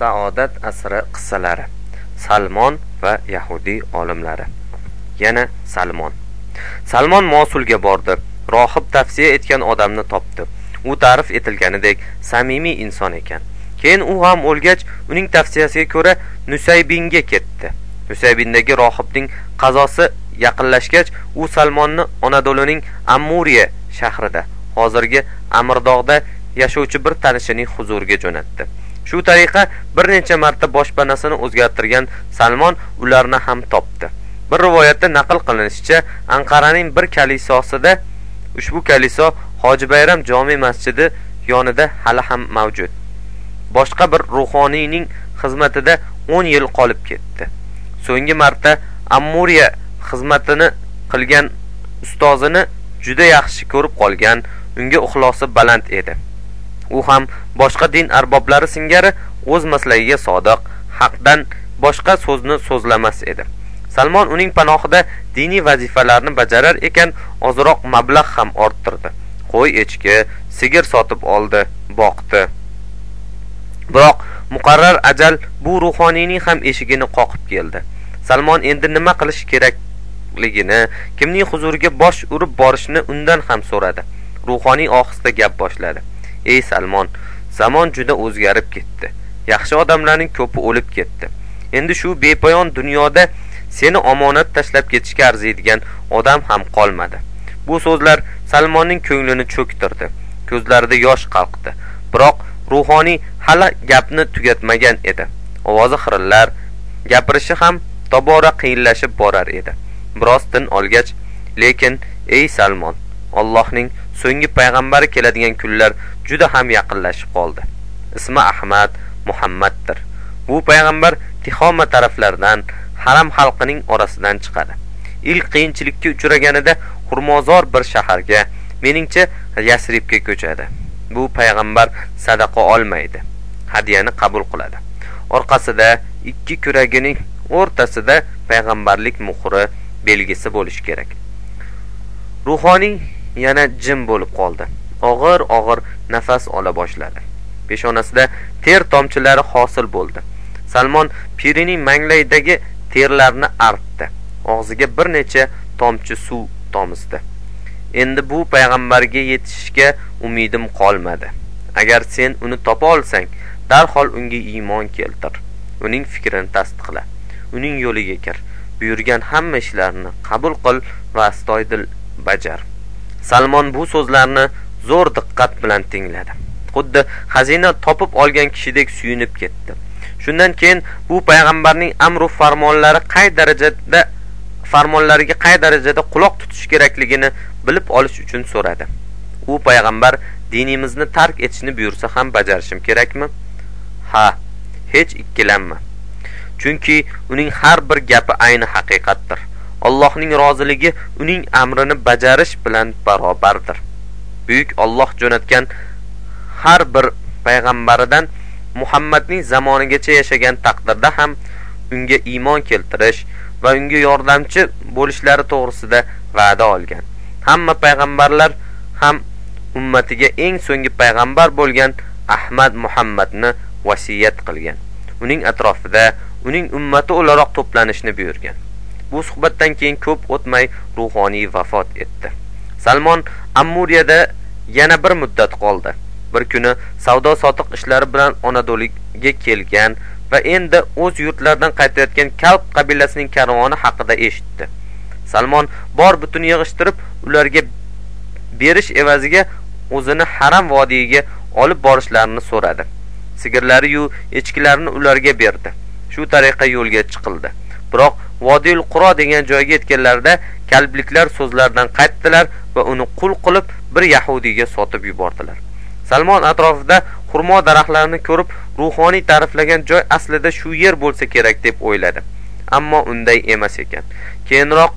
saodat asri qissalari salmon va yahudiy olimlari. Yana salmon. Salmon mosulga bordi rohib tavsiya etgan odamni topdi. U ta'rif etilganidek samimiy inson ekan. Keyin u ham o'lgach uning tavsiyasiga ko'ra nusaybinga ketdi. Nusaybindagi rohibning qazosi yaqinlashgach u salmonni anadoluning ammuriya shahrida hozirgi amirdog'da yashovchi bir tanishining huzuriga jo'natdi. Shu tariqa bir necha marta boshpanasini o'zgartirgan salmon ularni ham topdi. Bir rivoyatda naql qilinishicha anqaraning bir kalisosida ushbu kaliso hoji bayram jome masjidi yonida hali ham mavjud. Boshqa bir ruhoniyning xizmatida o'n yil qolib ketdi. So'nggi marta ammuriya xizmatini qilgan ustozini juda yaxshi ko'rib qolgan unga ixlosi baland edi. U ham boshqa din arboblari singari o'z maslagiga sodiq haqdan boshqa so'zni so'zlamas edi. Salmon uning panohida diniy vazifalarni bajarar ekan ozroq mablag' ham orttirdi. Qo'y echki sigir sotib oldi boqdi. Biroq muqarrar ajal bu ruhoniyning ham eshigini qoqib keldi. Salmon endi nima qilish kerakligini kimning huzuriga bosh urib borishni undan ham so'radi. Ruhoniy ohista gap boshladi. Ey salmon zamon juda o'zgarib ketdi. Yaxshi odamlarning ko'pi o'lib ketdi. Endi shu bepoyon dunyoda seni omonat tashlab ketishga arziydigan odam ham qolmadi. Bu so'zlar salmonning ko'nglini cho'ktirdi. Ko'zlarida yosh qalqdi. Biroq ruhoniy hali gapni tugatmagan edi. Ovozi xirillar gapirishi ham tobora qiyinlashib borar edi. Biroz tin olgach lekin ey salmon allohning so'nggi payg'ambari keladigan kunlar juda ham yaqinlashib qoldi. Ismi ahmad muhammaddir. Bu payg'ambar tihoma taraflaridan haram xalqining orasidan chiqadi. Ilk qiyinchilikka uchraganida xurmozor bir shaharga meningcha yasribga ko'chadi. Bu payg'ambar sadaqa olmaydi hadyani qabul qiladi. Orqasida ikki kuragining o'rtasida payg'ambarlik muhri belgisi bo'lishi kerak. Ruhoniy yana jim bo'lib qoldi. Og'ir og'ir nafas ola boshladi. Peshonasida ter tomchilari hosil bo'ldi. Salmon pirining manglaydagi terlarni artdi. Og'ziga bir necha tomchi suv tomizdi. Endi bu payg'ambarga yetishishga umidim qolmadi. Agar sen uni topa olsang darhol unga iymon keltir. Uning fikrini tasdiqla uning yo'liga kir. Buyurgan hamma ishlarni qabul qil va astoydil bajar. Salmon bu so'zlarni zo'r diqqat bilan tingladi. Xuddi xazina topib olgan kishidek suyunib ketdi. Shundan keyin bu payg'ambarning amru farmonlari qay darajada farmonlariga qay darajada quloq tutish kerakligini bilib olish uchun so'radi. U payg'ambar dinimizni tark etishni buyursa ham bajarishim kerakmi? Ha hech ikkilanma. Chunki uning har bir gapi ayni haqiqatdir. Allohning roziligi uning amrini bajarish bilan barobardir. Buyuk olloh jo'natgan har bir payg'ambaridan muhammadning zamonigacha yashagan taqdirda ham unga iymon keltirish va unga yordamchi bo'lishlari to'g'risida va'da olgan. Hamma payg'ambarlar ham ummatiga eng so'nggi payg'ambar bo'lgan ahmad muhammadni vasiyat qilgan. Uning atrofida uning ummati o'laroq to'planishni buyurgan. Bu suhbatdan keyin ko'p o'tmay ruhoniy vafot etdi. Salmon ammuriyada yana bir muddat qoldi. Bir kuni savdo sotiq ishlari bilan anadoliga kelgan va endi o'z yurtlaridan qaytayotgan kalb qabilasining karvoni haqida eshitdi. Salmon bor butun yig'ishtirib ularga berish evaziga o'zini haram vodiyga olib borishlarini so'radi. Sigirlariyu echkilarini ularga berdi. Shu tariqa yo'lga chiqildi. Biroq vodiyul quro degan joyga yetganlarida kalbliklar so'zlaridan qaytdilar va uni qul qilib bir yahudiyga sotib yubordilar. Salmon atrofida xurmo daraxtlarini ko'rib ruhoniy ta'riflagan joy aslida shu yer bo'lsa kerak deb o'yladi. Ammo unday emas ekan. Keyinroq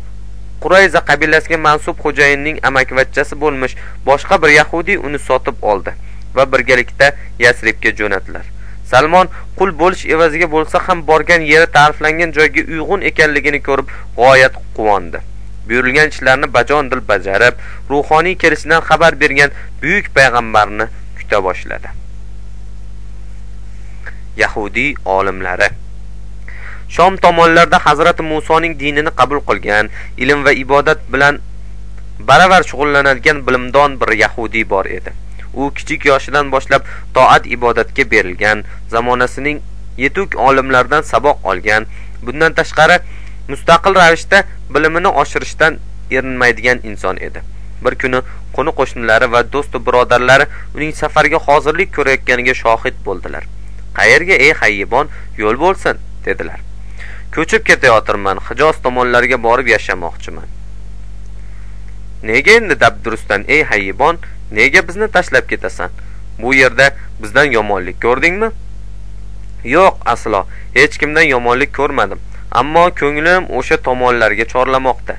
qurayza qabilasiga mansub xo'jayinning amakivachchasi bo'lmish boshqa bir yahudiy uni sotib oldi va birgalikda yasribga jo'natdilar salmon qul bo'lish evaziga bo'lsa ham borgan yeri ta'riflangan joyga uyg'un ekanligini ko'rib g'oyat quvondi. Buyurilgan ishlarni bajonidil bajarib ruhoniy kelishidan xabar bergan buyuk payg'ambarni kuta boshladi. Yahudiy olimlari. Shom tomonlarda hazrati musoning dinini qabul qilgan ilm va ibodat bilan baravar shug'ullanadigan bilimdon bir yahudiy bor edi. U kichik yoshidan boshlab toat ibodatga berilgan zamonasining yetuk olimlardan saboq olgan bundan tashqari mustaqil ravishda bilimini oshirishdan erinmaydigan inson edi. Bir kuni qo'ni qo'shnilari va do'stu birodarlari uning safarga hozirlik ko'rayotganiga shohid bo'ldilar. Qayerga ey hayyibon? Yo'l bo'lsin dedilar. Ko'chib ketayotirman hijoz tomonlariga borib yashamoqchiman. Nega endi dabdurustdan ey hayyibon? Nega bizni tashlab ketasan? Bu yerda bizdan yomonlik ko'rdingmi? Yo'q aslo. Hech kimdan yomonlik ko'rmadim. Ammo ko'nglim o'sha tomonlarga chorlamoqda.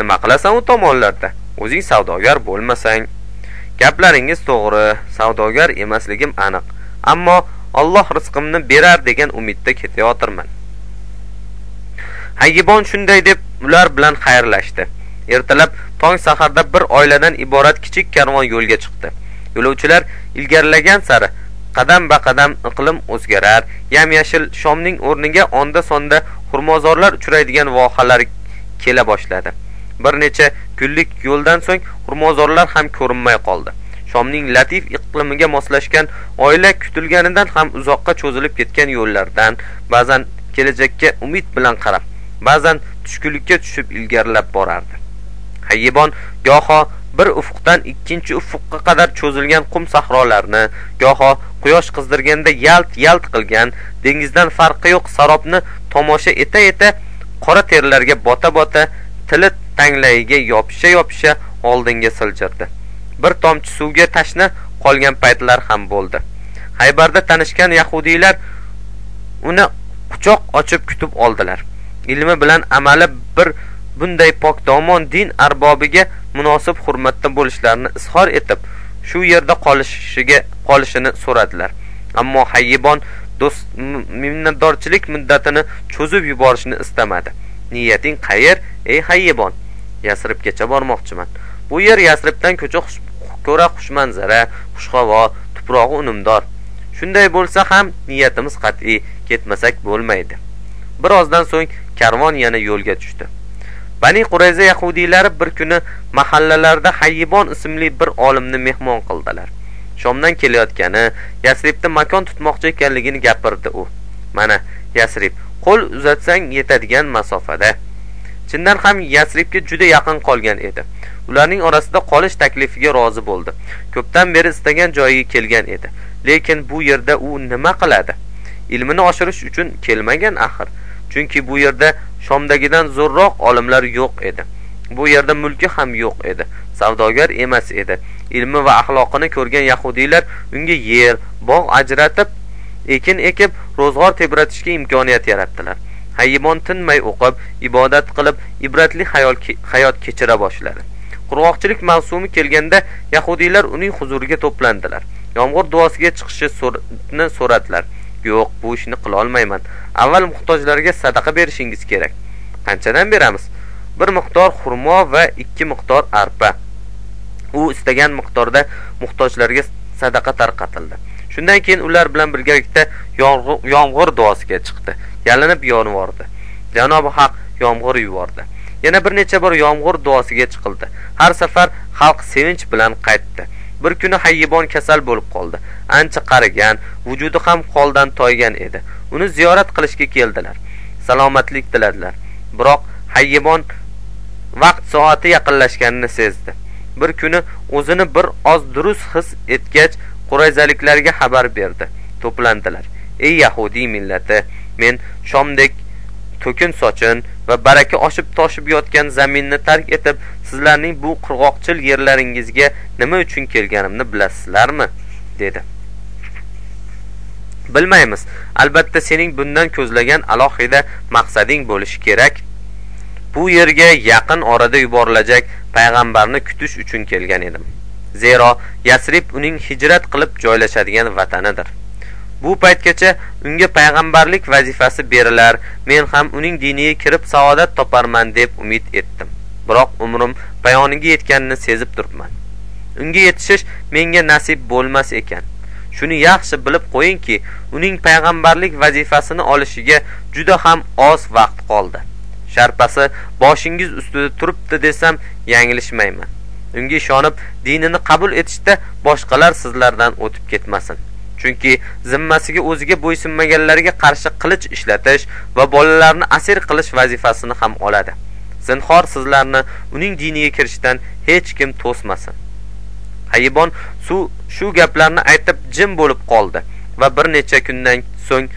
Nima qilasan u tomonlarda? O'zing savdogar bo'lmasang. Gaplaringiz to'g'ri savdogar emasligim aniq. Ammo olloh rizqimni berar degan umidda ketayotirman hayibon shunday deb ular bilan xayrlashdi. Ertalab tong saharda bir oiladan iborat kichik karvon yo'lga chiqdi. Yo'lovchilar ilgarilagan sari qadam ba qadam iqlim o'zgarar. Yam yashil shomning o'rniga onda sonda xurmozorlar uchraydigan vohalar kela boshladi. Bir necha kunlik yo'ldan so'ng xurmozorlar ham ko'rinmay qoldi. Shomning latif iqlimiga moslashgan oila kutilganidan ham uzoqqa cho'zilib ketgan yo'llardan ba'zan kelajakka umid bilan qarab ba'zan tushkunlikka tushib ilgarilab borardi. Hayyibon goho bir ufqdan ikkinchi ufqqa qadar cho'zilgan qum sahrolarni goho quyosh qizdirganda yalt yalt qilgan dengizdan farqi yo'q sarobni tomosha eta eta qora terlarga bota bota tili tanglayiga yopisha yopisha oldinga siljirdi. Bir tomchi suvga tashna qolgan paytlar ham bo'ldi. Haybarda tanishgan yahudiylar uni quchoq ochib kutib oldilar. Ilmi bilan amali bir bunday pokdomon din arbobiga munosib hurmatda bo'lishlarini izhor etib shu yerda qolishiga qolishini so'radilar. Ammo hayyibon do'st minnatdorchilik muddatini cho'zib yuborishni istamadi. Niyating qayer ey hayyibon? Yasribgacha bormoqchiman. Bu yer yasribdan ko'cha ko'ra xushmanzara xushhavo tuprog'i unumdor. Shunday bo'lsa ham niyatimiz qat'iy ketmasak bo'lmaydi. Birozdan so'ng karvon yana yo'lga tushdi. Bani qurayza yahudiylari bir kuni mahallalarida hayyibon ismli bir olimni mehmon qildilar. Shomdan kelayotgani yasribda makon tutmoqchi ekanligini gapirdi u. Mana yasrib qo'l uzatsang yetadigan masofada. Chindan ham yasribga juda yaqin qolgan edi. Ularning orasida qolish taklifiga rozi bo'ldi. Ko'pdan beri istagan joyiga kelgan edi. Lekin bu yerda u nima qiladi? Ilmini oshirish uchun kelmagan axir. Chunki bu yerda shomdagidan zo'rroq olimlar yo'q edi. Bu yerda mulki ham yo'q edi. Savdogar emas edi. Ilmi va axloqini ko'rgan yahudiylar unga yer bog' ajratib ekin ekib ro'zg'or tebratishga imkoniyat yaratdilar. Hayyibon tinmay o'qib ibodat qilib ibratli hayot kechira boshladi. Qurg'oqchilik mavsumi kelganda yahudiylar uning huzuriga to'plandilar. Yomg'ir duosiga chiqishni so'radilar yo'q bu ishni qilolmayman avval muhtojlarga sadaqa berishingiz kerak. Qanchadan beramiz? Bir miqdor xurmo va ikki miqdor arpa. U istagan miqdorda muhtojlarga sadaqa tarqatildi. Shundan keyin ular bilan birgalikda yomg'ir duosiga chiqdi. Yalinib yonvordi. Janobi haq yomg'ir yubordi yana bir necha bor yomg'ir duosiga chiqildi. Har safar xalq sevinch bilan qaytdi. Bir kuni hayyibon kasal bo'lib qoldi. Ancha qarigan vujudi ham holdan toygan edi. Uni ziyorat qilishga keldilar. Salomatlik tiladilar. Biroq hayyibon vaqt soati yaqinlashganini sezdi. Bir kuni o'zini bir oz durust his etgach qurayzaliklarga xabar berdi. To'plandilar. Ey yahudiy millati men shomdek to'kin sochin va baraka oshib toshib yotgan zaminni tark etib sizlarning bu qurg'oqchil yerlaringizga nima uchun kelganimni bilasizlarmi? dedi. Bilmaymiz. Albatta sening bundan ko'zlagan alohida maqsading bo'lishi kerak. Bu yerga yaqin orada yuborilajak payg'ambarni kutish uchun kelgan edim. Zero yasrib uning hijrat qilib joylashadigan vatanidir. Bu paytgacha unga payg'ambarlik vazifasi berilar. Men ham uning diniga kirib saodat toparman deb umid etdim. Biroq umrim bayoniga yetganini sezib turibman. Unga yetishish menga nasib bo'lmas ekan. Shuni yaxshi bilib qo'yingki uning payg'ambarlik vazifasini olishiga juda ham oz vaqt qoldi. Sharpasi boshingiz ustida turibdi desam yanglishmayman. Unga ishonib dinini qabul etishda boshqalar sizlardan o'tib ketmasin. Chunki zimmasiga o'ziga bo'ysunmaganlarga qarshi qilich ishlatish va bolalarni asir qilish vazifasini ham oladi. Zinhor sizlarni uning diniga kirishdan hech kim to'smasin. Hayibon suv shu gaplarni aytib jim bo'lib qoldi va bir necha kundan so'ng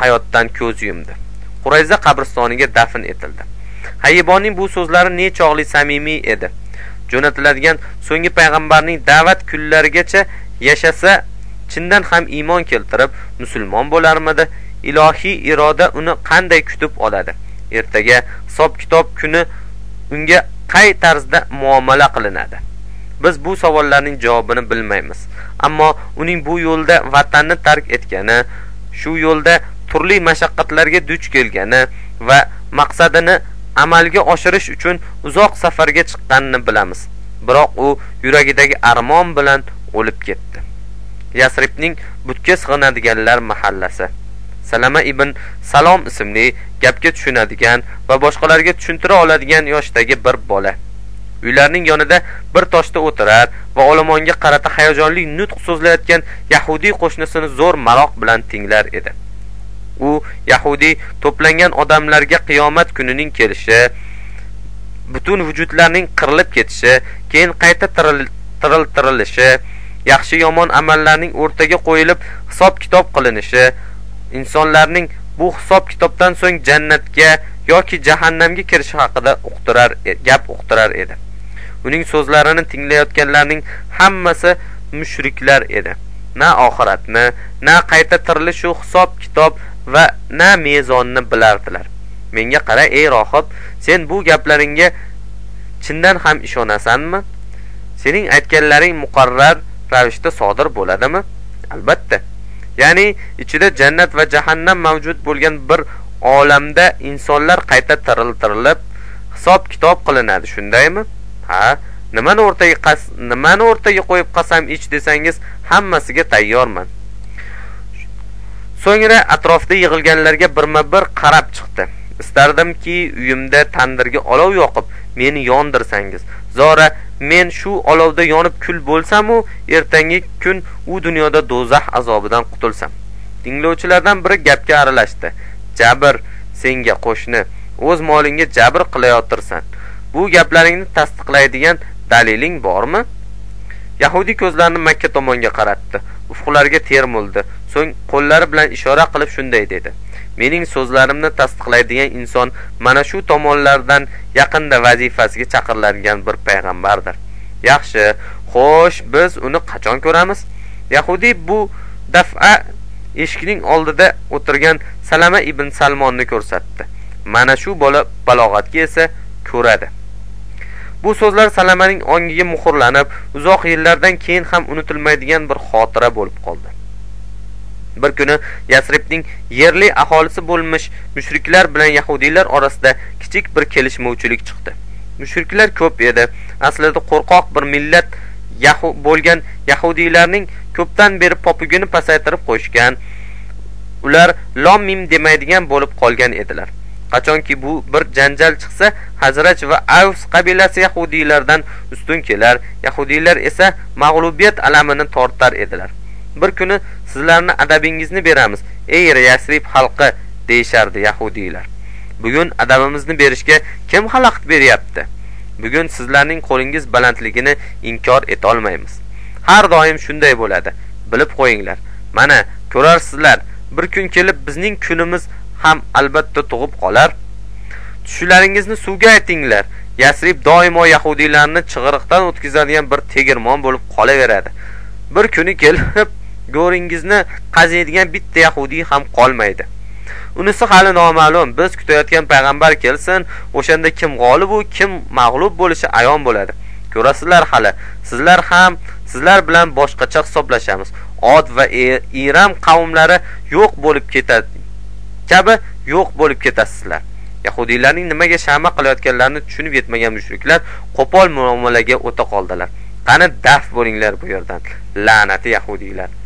hayotdan ko'z yumdi. Qurayza qabristoniga dafn etildi. Hayibonning bu so'zlari nechog'li samimiy edi. Jo'natiladigan so'nggi payg'ambarning da'vat kunlarigacha yashasa chindan ham iymon keltirib musulmon bo'larmidi? Ilohiy iroda uni qanday kutib oladi? Ertaga hisob kitob kuni unga qay tarzda muomala qilinadi? Biz bu savollarning javobini bilmaymiz. Ammo uning bu yo'lda vatanni tark etgani shu yo'lda turli mashaqqatlarga duch kelgani va maqsadini amalga oshirish uchun uzoq safarga chiqqanini bilamiz. Biroq u yuragidagi armon bilan o'lib ketdi. Yasribning butga sig'inadiganlar mahallasi. Salama ibn salom ismli gapga tushunadigan va boshqalarga tushuntira oladigan yoshdagi bir bola. Uylarning yonida bir toshda o'tirar va olomonga qarata hayajonli nutq so'zlayotgan yahudiy qo'shnisini zo'r maroq bilan tinglar edi. U yahudiy to'plangan odamlarga qiyomat kunining kelishi butun vujudlarning qirilib ketishi keyin qayta tiriltirilishi yaxshi yomon amallarning o'rtaga qo'yilib hisob kitob qilinishi insonlarning bu hisob kitobdan so'ng jannatga yoki jahannamga kirishi haqida uqtirar e, gap uqtirar edi. Uning so'zlarini tinglayotganlarning hammasi mushriklar edi. Na oxiratni na qayta tirilishu hisob kitob va na mezonni bilardilar. Menga qara ey rohib sen bu gaplaringga chindan ham ishonasanmi? Sening aytganlaring muqarrar ravishda sodir bo'ladimi? Albatta. Ya'ni ichida jannat va jahannam mavjud bo'lgan bir olamda insonlar qayta tiriltirilib hisob kitob qilinadi shundaymi? Ha nimani o'rtaga qas nimani o'rtaga qo'yib qasam ich desangiz hammasiga tayyorman. So'ngra atrofda yig'ilganlarga birma bir qarab chiqdi. Istardimki uyimda tandirga olov yoqib meni yondirsangiz. Zora men shu olovda yonib kul bo'lsamu ertangi kun u dunyoda do'zax azobidan qutulsam. Tinglovchilardan biri gapga aralashdi. Jabr senga qo'shni o'z molingga jabr qilayotirsan bu gaplaringni tasdiqlaydigan daliling bormi? Yahudiy ko'zlarini makka tomonga qaratdi. Ufqlariga termuldi. So'ng qo'llari bilan ishora qilib shunday dedi. Mening so'zlarimni tasdiqlaydigan inson mana shu tomonlardan yaqinda vazifasiga chaqiriladigan bir payg'ambardir. Yaxshi xo'sh biz uni qachon ko'ramiz? Yahudiy bu dafa eshikning oldida o'tirgan salama ibn salmonni ko'rsatdi. Mana shu bola balog'atga esa ko'radi. Bu so'zlar salamaning ongiga muhrlanib uzoq yillardan keyin ham unutilmaydigan bir xotira bo'lib qoldi. Bir kuni yasribning yerli aholisi bo'lmish mushriklar bilan yahudiylar orasida kichik bir kelishmovchilik chiqdi. Mushriklar ko'p edi. Aslida qo'rqoq bir millat yahu bo'lgan yahudiylarning ko'pdan beri popugini pasaytirib qo'yishgan ular lom mim demaydigan bo'lib qolgan edilar. Qachonki bu bir janjal chiqsa hazraj va avs qabilasi yahudiylardan ustun kelar. Yahudiylar esa mag'lubiyat alamini tortar edilar. Bir kuni sizlarni adabingizni beramiz. Ey yasrib xalqi deyishardi yahudiylar. Bugun adabimizni berishga kim xalaqit beryapti? Bugun sizlarning qo'lingiz balandligini inkor etolmaymiz. Har doim shunday bo'ladi. Bilib qo'yinglar. Mana ko'rarsizlar bir kun kelib bizning kunimiz ham albatta tug'ib qolar. Tushlaringizni suvga aytinglar. Yasrib doimo yahudiylarni chig'iriqdan o'tkazadigan bir tegirmon bo'lib qolaveradi. Bir kuni kelib go'ringizni qaziydigan bitta yahudiy ham qolmaydi. Unisi hali noma'lum biz kutayotgan payg'ambar kelsin o'shanda kim g'olib kim mag'lub bo'lishi ayon bo'ladi. Ko'rasizlar hali sizlar ham sizlar bilan boshqacha hisoblashamiz. Od va e, iram qavmlari yo'q bo'lib ketadi kabi yo'q bo'lib ketasizlar. Yahudiylarning nimaga shama qilayotganlarini tushunib yetmagan mushriklar qo'pol muomalaga o'ta qoldilar. Qani daf bo'linglar bu yerdan la'nati yahudiylar.